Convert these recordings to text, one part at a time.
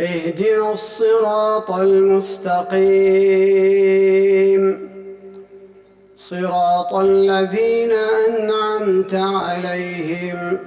اهدنا الصراط المستقيم. صراط الذين أنعمت عليهم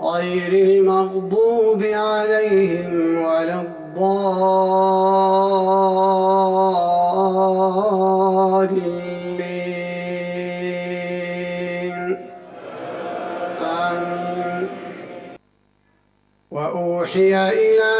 غير المغضوب عليهم ولا الضالين. آمين. وأوحي إلى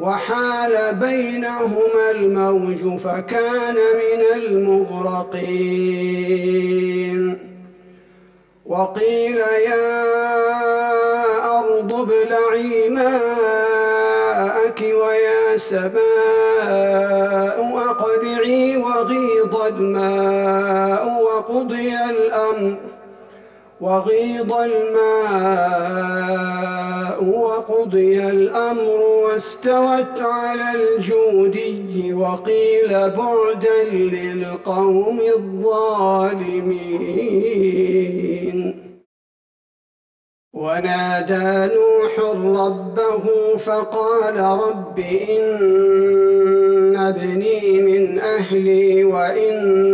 وحال بينهما الموج فكان من المغرقين. وقيل يا أرض ابلعي ماءك ويا سماء أقلعي وغيض الماء وقضي الأمر. وغيض الماء وقضي الأمر واستوت على الجودي وقيل بعدا للقوم الظالمين. ونادى نوح ربه فقال رب إن ابني من أهلي وإن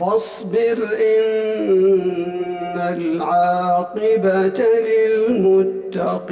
فاصبر إن العاقبة للمتقين.